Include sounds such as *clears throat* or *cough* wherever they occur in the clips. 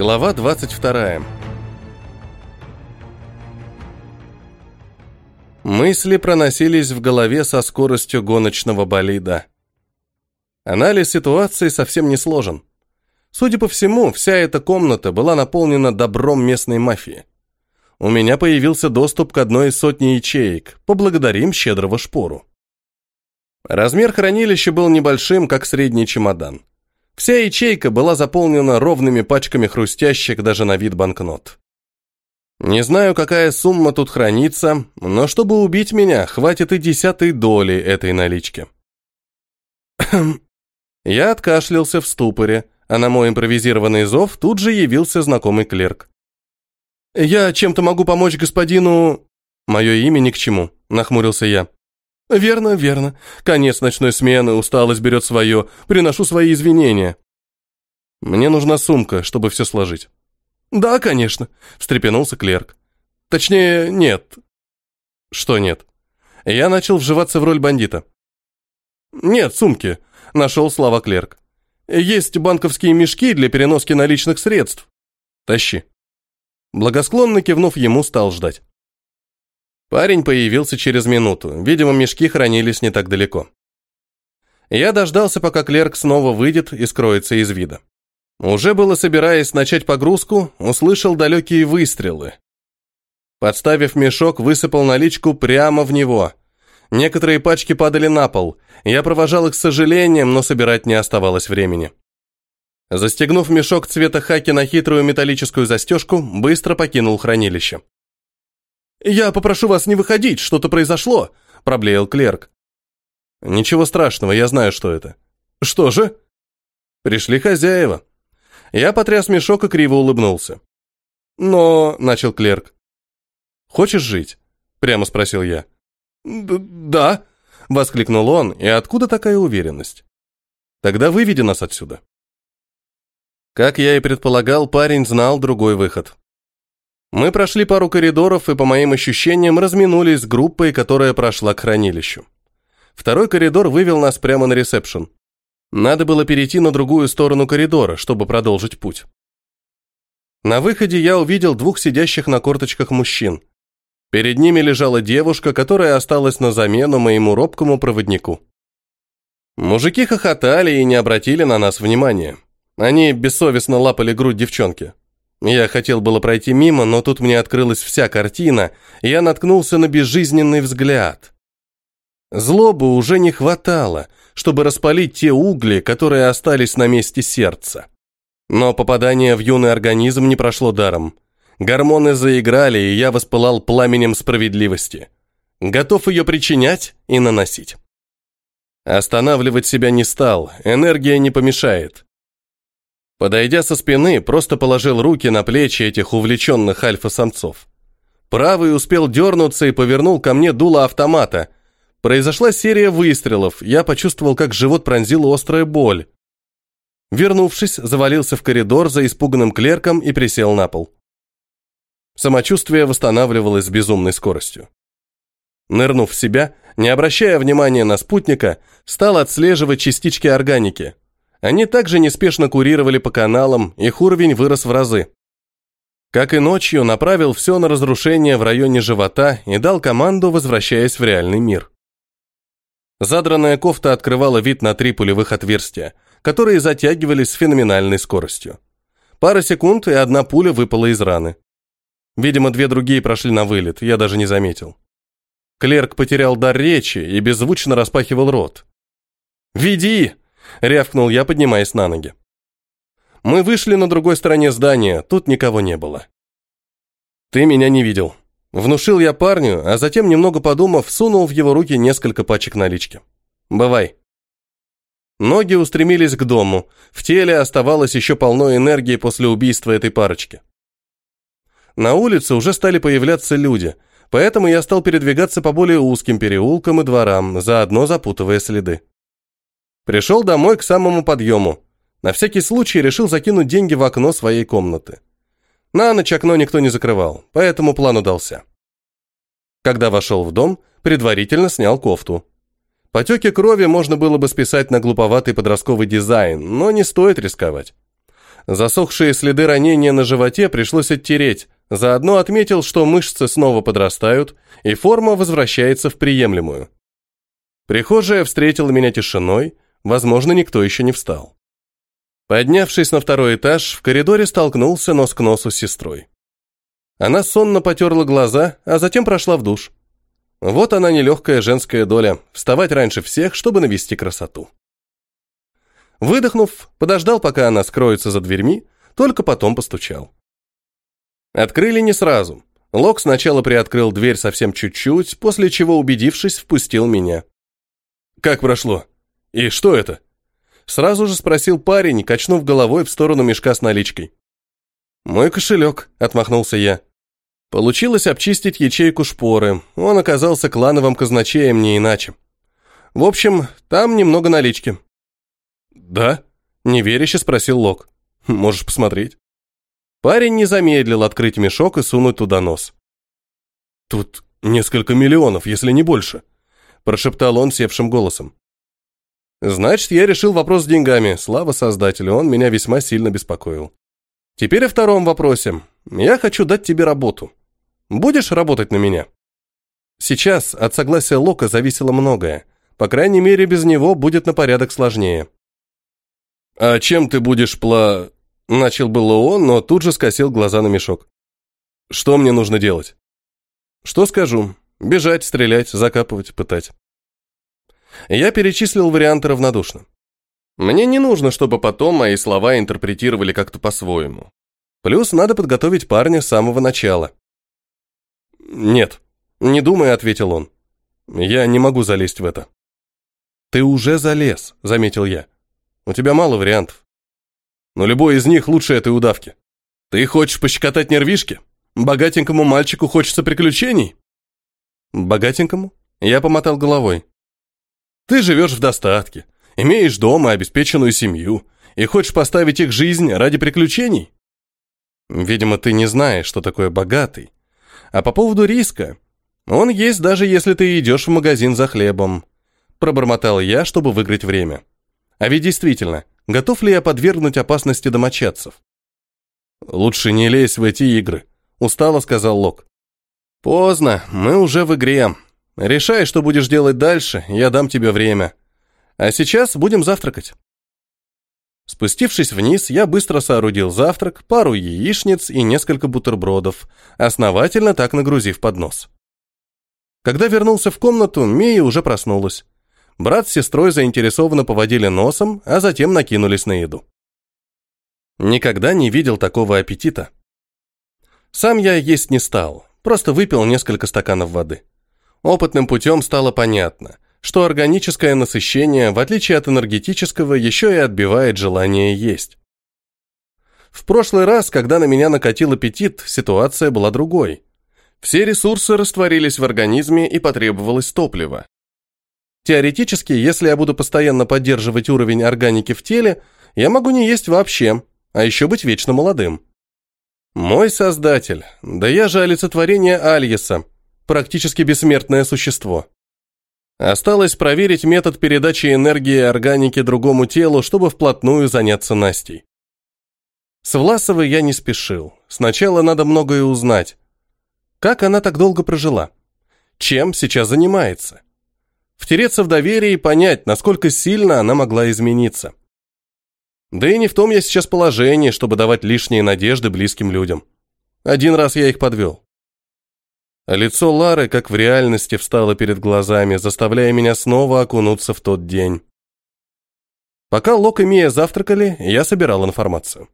Глава 22. Мысли проносились в голове со скоростью гоночного болида. Анализ ситуации совсем не сложен. Судя по всему, вся эта комната была наполнена добром местной мафии. У меня появился доступ к одной из сотни ячеек. Поблагодарим щедрого шпору. Размер хранилища был небольшим, как средний чемодан. Вся ячейка была заполнена ровными пачками хрустящих даже на вид банкнот. Не знаю, какая сумма тут хранится, но чтобы убить меня, хватит и десятой доли этой налички. *clears throat* Я откашлялся в ступоре, а на мой импровизированный зов тут же явился знакомый клерк. «Я чем-то могу помочь господину...» «Мое имя ни к чему», — нахмурился я. «Верно, верно. Конец ночной смены, усталость берет свое. Приношу свои извинения». «Мне нужна сумка, чтобы все сложить». «Да, конечно», — встрепенулся клерк. «Точнее, нет». «Что нет?» Я начал вживаться в роль бандита. «Нет, сумки», — нашел слова клерк. «Есть банковские мешки для переноски наличных средств». «Тащи». Благосклонно кивнув ему, стал ждать. Парень появился через минуту. Видимо, мешки хранились не так далеко. Я дождался, пока клерк снова выйдет и скроется из вида. Уже было собираясь начать погрузку, услышал далекие выстрелы. Подставив мешок, высыпал наличку прямо в него. Некоторые пачки падали на пол. Я провожал их с сожалением, но собирать не оставалось времени. Застегнув мешок цвета хаки на хитрую металлическую застежку, быстро покинул хранилище. «Я попрошу вас не выходить, что-то произошло», – проблеял клерк. «Ничего страшного, я знаю, что это». «Что же?» «Пришли хозяева». Я потряс мешок и криво улыбнулся. «Но...» – начал клерк. «Хочешь жить?» – прямо спросил я. «Да», – воскликнул он, и откуда такая уверенность? «Тогда выведи нас отсюда». Как я и предполагал, парень знал другой выход. Мы прошли пару коридоров и, по моим ощущениям, разминулись с группой, которая прошла к хранилищу. Второй коридор вывел нас прямо на ресепшн. Надо было перейти на другую сторону коридора, чтобы продолжить путь. На выходе я увидел двух сидящих на корточках мужчин. Перед ними лежала девушка, которая осталась на замену моему робкому проводнику. Мужики хохотали и не обратили на нас внимания. Они бессовестно лапали грудь девчонки. Я хотел было пройти мимо, но тут мне открылась вся картина, и я наткнулся на безжизненный взгляд. Злобы уже не хватало, чтобы распалить те угли, которые остались на месте сердца. Но попадание в юный организм не прошло даром. Гормоны заиграли, и я воспылал пламенем справедливости. Готов ее причинять и наносить. Останавливать себя не стал, энергия не помешает. Подойдя со спины, просто положил руки на плечи этих увлеченных альфа-самцов. Правый успел дернуться и повернул ко мне дуло автомата. Произошла серия выстрелов, я почувствовал, как живот пронзила острая боль. Вернувшись, завалился в коридор за испуганным клерком и присел на пол. Самочувствие восстанавливалось с безумной скоростью. Нырнув в себя, не обращая внимания на спутника, стал отслеживать частички органики – они также неспешно курировали по каналам, их уровень вырос в разы. Как и ночью, направил все на разрушение в районе живота и дал команду, возвращаясь в реальный мир. Задранная кофта открывала вид на три пулевых отверстия, которые затягивались с феноменальной скоростью. Пара секунд, и одна пуля выпала из раны. Видимо, две другие прошли на вылет, я даже не заметил. Клерк потерял дар речи и беззвучно распахивал рот. «Веди!» Рявкнул я, поднимаясь на ноги. Мы вышли на другой стороне здания, тут никого не было. Ты меня не видел. Внушил я парню, а затем, немного подумав, сунул в его руки несколько пачек налички. Бывай. Ноги устремились к дому, в теле оставалось еще полно энергии после убийства этой парочки. На улице уже стали появляться люди, поэтому я стал передвигаться по более узким переулкам и дворам, заодно запутывая следы. Пришел домой к самому подъему. На всякий случай решил закинуть деньги в окно своей комнаты. На ночь окно никто не закрывал, поэтому план удался. Когда вошел в дом, предварительно снял кофту. Потеки крови можно было бы списать на глуповатый подростковый дизайн, но не стоит рисковать. Засохшие следы ранения на животе пришлось оттереть, заодно отметил, что мышцы снова подрастают, и форма возвращается в приемлемую. Прихожая встретила меня тишиной, возможно, никто еще не встал. Поднявшись на второй этаж, в коридоре столкнулся нос к носу с сестрой. Она сонно потерла глаза, а затем прошла в душ. Вот она нелегкая женская доля – вставать раньше всех, чтобы навести красоту. Выдохнув, подождал, пока она скроется за дверьми, только потом постучал. Открыли не сразу. Лок сначала приоткрыл дверь совсем чуть-чуть, после чего, убедившись, впустил меня. «Как прошло? И что это?» Сразу же спросил парень, качнув головой в сторону мешка с наличкой. «Мой кошелек», — отмахнулся я. Получилось обчистить ячейку шпоры. Он оказался клановым казначеем не иначе. В общем, там немного налички. Да? Неверяще спросил Лок. Можешь посмотреть. Парень не замедлил открыть мешок и сунуть туда нос. Тут несколько миллионов, если не больше, прошептал он севшим голосом. Значит, я решил вопрос с деньгами. Слава создателю, он меня весьма сильно беспокоил. Теперь о втором вопросе. Я хочу дать тебе работу. Будешь работать на меня? Сейчас от согласия Лока зависело многое. По крайней мере, без него будет на порядок сложнее. «А чем ты будешь пла...» Начал было он, но тут же скосил глаза на мешок. «Что мне нужно делать?» «Что скажу? Бежать, стрелять, закапывать, пытать». Я перечислил варианты равнодушно. Мне не нужно, чтобы потом мои слова интерпретировали как-то по-своему. Плюс надо подготовить парня с самого начала. «Нет, не думай», — ответил он. «Я не могу залезть в это». «Ты уже залез», — заметил я. «У тебя мало вариантов. Но любой из них лучше этой удавки. Ты хочешь пощекотать нервишки? Богатенькому мальчику хочется приключений?» «Богатенькому?» Я помотал головой. «Ты живешь в достатке, имеешь дом и обеспеченную семью, и хочешь поставить их жизнь ради приключений?» «Видимо, ты не знаешь, что такое богатый, а по поводу риска, он есть даже если ты идешь в магазин за хлебом. Пробормотал я, чтобы выиграть время. А ведь действительно, готов ли я подвергнуть опасности домочадцев? Лучше не лезь в эти игры, устало сказал Лок. Поздно, мы уже в игре. Решай, что будешь делать дальше, я дам тебе время. А сейчас будем завтракать. Спустившись вниз, я быстро соорудил завтрак, пару яичниц и несколько бутербродов, основательно так нагрузив поднос. Когда вернулся в комнату, Мия уже проснулась. Брат с сестрой заинтересованно поводили носом, а затем накинулись на еду. Никогда не видел такого аппетита. Сам я есть не стал, просто выпил несколько стаканов воды. Опытным путем стало понятно – что органическое насыщение, в отличие от энергетического, еще и отбивает желание есть. В прошлый раз, когда на меня накатил аппетит, ситуация была другой. Все ресурсы растворились в организме и потребовалось топливо. Теоретически, если я буду постоянно поддерживать уровень органики в теле, я могу не есть вообще, а еще быть вечно молодым. Мой создатель, да я же олицетворение Альеса, практически бессмертное существо. Осталось проверить метод передачи энергии органики другому телу, чтобы вплотную заняться Настей. С Власовой я не спешил. Сначала надо многое узнать. Как она так долго прожила? Чем сейчас занимается? Втереться в доверие и понять, насколько сильно она могла измениться. Да и не в том я сейчас положении, чтобы давать лишние надежды близким людям. Один раз я их подвел. Лицо Лары, как в реальности, встало перед глазами, заставляя меня снова окунуться в тот день. Пока Лок и Мия завтракали, я собирал информацию.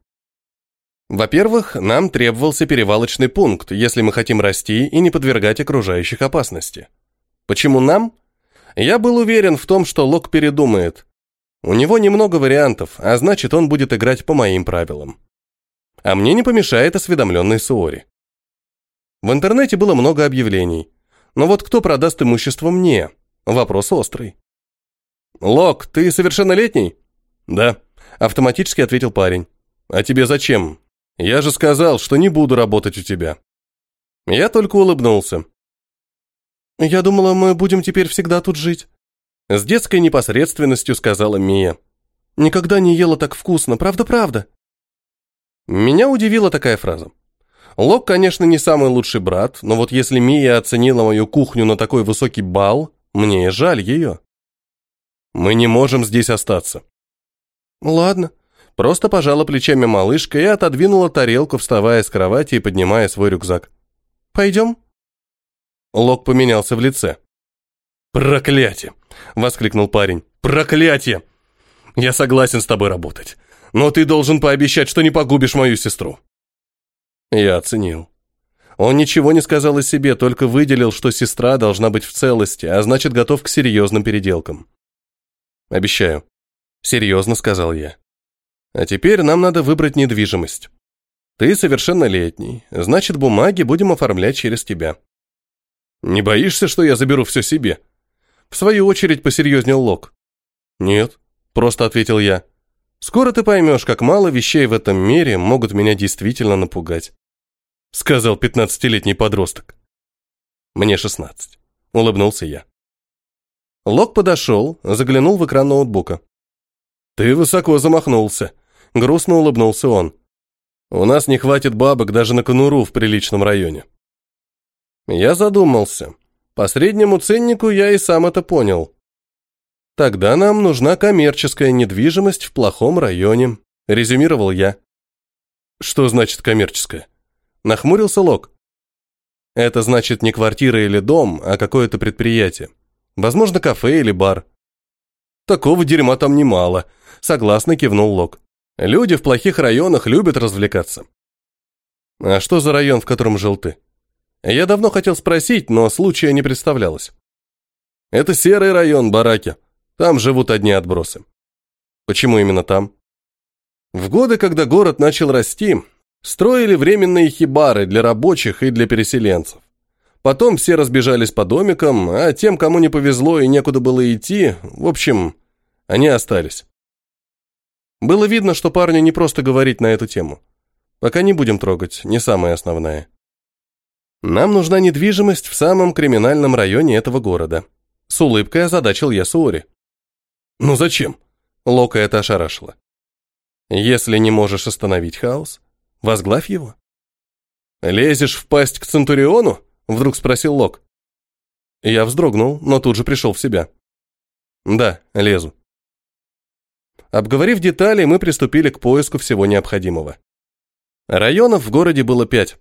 Во-первых, нам требовался перевалочный пункт, если мы хотим расти и не подвергать окружающих опасности. Почему нам? Я был уверен в том, что Лок передумает. У него немного вариантов, а значит, он будет играть по моим правилам. А мне не помешает осведомленный Суори. В интернете было много объявлений. Но вот кто продаст имущество мне? Вопрос острый. «Лок, ты совершеннолетний?» «Да», — автоматически ответил парень. «А тебе зачем? Я же сказал, что не буду работать у тебя». Я только улыбнулся. «Я думала, мы будем теперь всегда тут жить». С детской непосредственностью сказала Мия. «Никогда не ела так вкусно, правда-правда?» Меня удивила такая фраза. Лок, конечно, не самый лучший брат, но вот если Мия оценила мою кухню на такой высокий балл, мне жаль ее. Мы не можем здесь остаться. Ладно. Просто пожала плечами малышка и отодвинула тарелку, вставая с кровати и поднимая свой рюкзак. Пойдем? Лок поменялся в лице. «Проклятие!» — воскликнул парень. «Проклятие! Я согласен с тобой работать, но ты должен пообещать, что не погубишь мою сестру». Я оценил. Он ничего не сказал о себе, только выделил, что сестра должна быть в целости, а значит, готов к серьезным переделкам. «Обещаю». «Серьезно», — сказал я. «А теперь нам надо выбрать недвижимость. Ты совершеннолетний, значит, бумаги будем оформлять через тебя». «Не боишься, что я заберу все себе?» В свою очередь посерьезнел Лок. «Нет», — просто ответил я. «Скоро ты поймешь, как мало вещей в этом мире могут меня действительно напугать», — сказал пятнадцатилетний подросток. «Мне шестнадцать», — улыбнулся я. Лок подошел, заглянул в экран ноутбука. «Ты высоко замахнулся», — грустно улыбнулся он. «У нас не хватит бабок даже на конуру в приличном районе». Я задумался. По среднему ценнику я и сам это понял. Тогда нам нужна коммерческая недвижимость в плохом районе, резюмировал я. Что значит коммерческая? Нахмурился Лок. Это значит не квартира или дом, а какое-то предприятие. Возможно, кафе или бар. Такого дерьма там немало, согласно кивнул Лок. Люди в плохих районах любят развлекаться. А что за район, в котором жил ты? Я давно хотел спросить, но случая не представлялось. Это серый район, бараки. Там живут одни отбросы. Почему именно там? В годы, когда город начал расти, строили временные хибары для рабочих и для переселенцев. Потом все разбежались по домикам, а тем, кому не повезло и некуда было идти, в общем, они остались. Было видно, что парню не просто говорить на эту тему. Пока не будем трогать, не самое основное. Нам нужна недвижимость в самом криминальном районе этого города. С улыбкой озадачил я Суори. Ну зачем? Лока это ошарашило. Если не можешь остановить хаос, возглавь его. Лезешь в пасть к Центуриону? Вдруг спросил Лок. Я вздрогнул, но тут же пришел в себя. Да, лезу. Обговорив детали, мы приступили к поиску всего необходимого. Районов в городе было пять.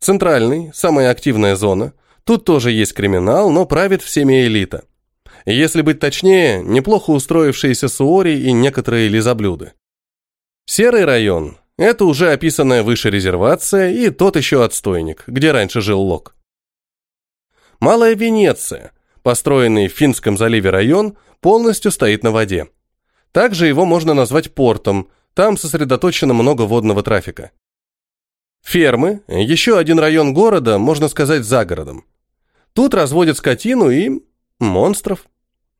Центральный, самая активная зона. Тут тоже есть криминал, но правит всеми элита. Если быть точнее, неплохо устроившиеся суори и некоторые лизоблюды. Серый район – это уже описанная выше резервация и тот еще отстойник, где раньше жил Лок. Малая Венеция, построенный в Финском заливе район, полностью стоит на воде. Также его можно назвать портом, там сосредоточено много водного трафика. Фермы, еще один район города, можно сказать, за городом. Тут разводят скотину и... монстров.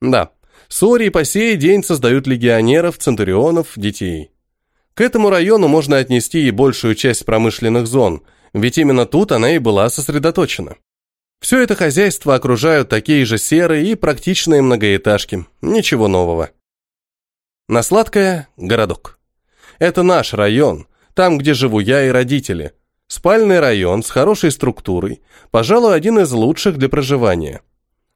Да, Сори по сей день создают легионеров, центурионов, детей. К этому району можно отнести и большую часть промышленных зон, ведь именно тут она и была сосредоточена. Все это хозяйство окружают такие же серые и практичные многоэтажки. Ничего нового. На сладкое – городок. Это наш район, там, где живу я и родители. Спальный район с хорошей структурой, пожалуй, один из лучших для проживания.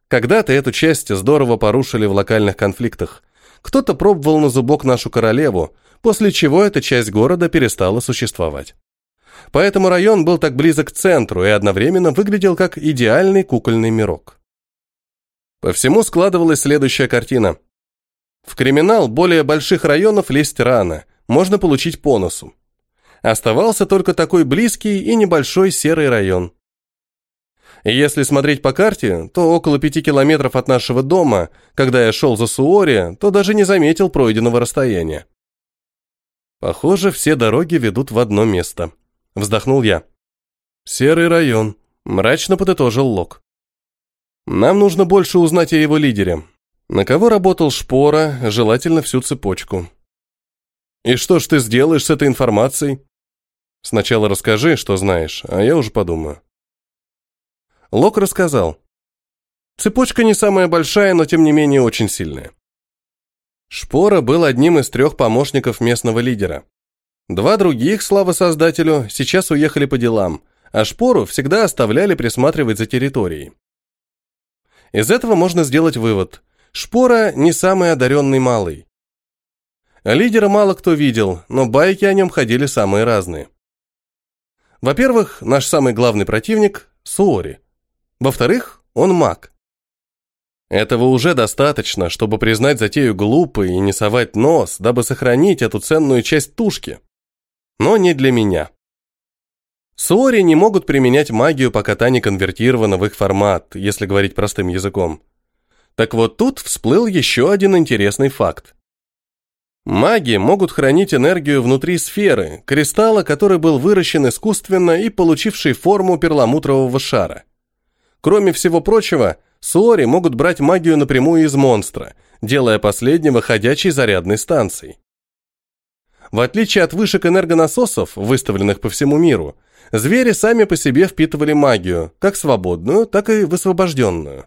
Когда-то эту часть здорово порушили в локальных конфликтах. Кто-то пробовал на зубок нашу королеву, после чего эта часть города перестала существовать. Поэтому район был так близок к центру и одновременно выглядел как идеальный кукольный мирок. По всему складывалась следующая картина. В криминал более больших районов лезть рано, можно получить по носу. Оставался только такой близкий и небольшой серый район. Если смотреть по карте, то около пяти километров от нашего дома, когда я шел за Суори, то даже не заметил пройденного расстояния. Похоже, все дороги ведут в одно место. Вздохнул я. Серый район, мрачно подытожил Лок. Нам нужно больше узнать о его лидере. На кого работал Шпора, желательно всю цепочку. И что ж ты сделаешь с этой информацией? Сначала расскажи, что знаешь, а я уже подумаю. Лок рассказал. Цепочка не самая большая, но тем не менее очень сильная. Шпора был одним из трех помощников местного лидера. Два других, слава создателю, сейчас уехали по делам, а шпору всегда оставляли присматривать за территорией. Из этого можно сделать вывод. Шпора не самый одаренный малый. Лидера мало кто видел, но байки о нем ходили самые разные. Во-первых, наш самый главный противник – Суори. Во-вторых, он маг. Этого уже достаточно, чтобы признать затею глупой и не совать нос, дабы сохранить эту ценную часть тушки. Но не для меня. Суори не могут применять магию, пока та не конвертирована в их формат, если говорить простым языком. Так вот тут всплыл еще один интересный факт. Маги могут хранить энергию внутри сферы, кристалла, который был выращен искусственно и получивший форму перламутрового шара. Кроме всего прочего, Суори могут брать магию напрямую из монстра, делая последнего ходячей зарядной станцией. В отличие от вышек энергонасосов, выставленных по всему миру, звери сами по себе впитывали магию, как свободную, так и высвобожденную.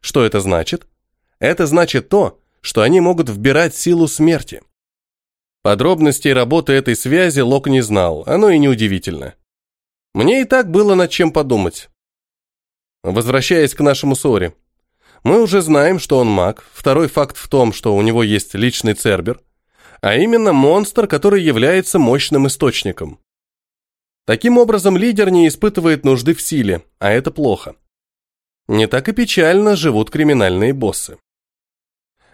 Что это значит? Это значит то, что они могут вбирать силу смерти. Подробностей работы этой связи Лок не знал, оно и неудивительно. Мне и так было над чем подумать. Возвращаясь к нашему ссоре. Мы уже знаем, что он маг. Второй факт в том, что у него есть личный цербер, а именно монстр, который является мощным источником. Таким образом, лидер не испытывает нужды в силе, а это плохо. Не так и печально живут криминальные боссы.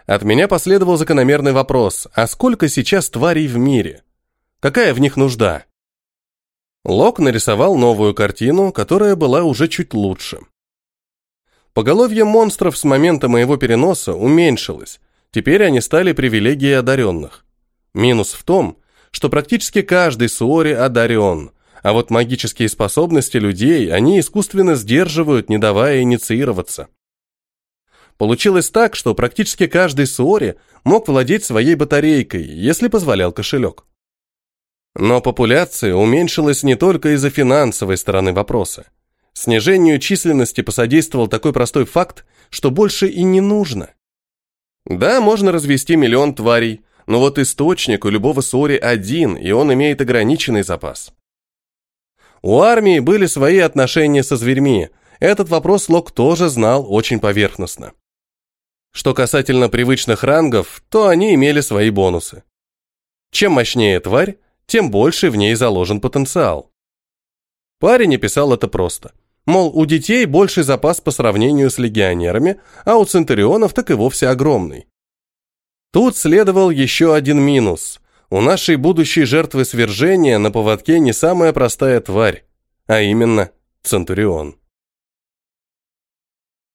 От меня последовал закономерный вопрос, а сколько сейчас тварей в мире? Какая в них нужда? Лок нарисовал новую картину, которая была уже чуть лучше. Поголовье монстров с момента моего переноса уменьшилось, теперь они стали привилегией одаренных. Минус в том, что практически каждый суори одарен, а вот магические способности людей они искусственно сдерживают, не давая инициироваться. Получилось так, что практически каждый суори мог владеть своей батарейкой, если позволял кошелек. Но популяция уменьшилась не только из-за финансовой стороны вопроса. Снижению численности посодействовал такой простой факт, что больше и не нужно. Да, можно развести миллион тварей, но вот источник у любого сори один, и он имеет ограниченный запас. У армии были свои отношения со зверьми. Этот вопрос Лок тоже знал очень поверхностно. Что касательно привычных рангов, то они имели свои бонусы. Чем мощнее тварь, тем больше в ней заложен потенциал. Парень описал это просто. Мол, у детей больший запас по сравнению с легионерами, а у центурионов так и вовсе огромный. Тут следовал еще один минус. У нашей будущей жертвы свержения на поводке не самая простая тварь, а именно Центурион.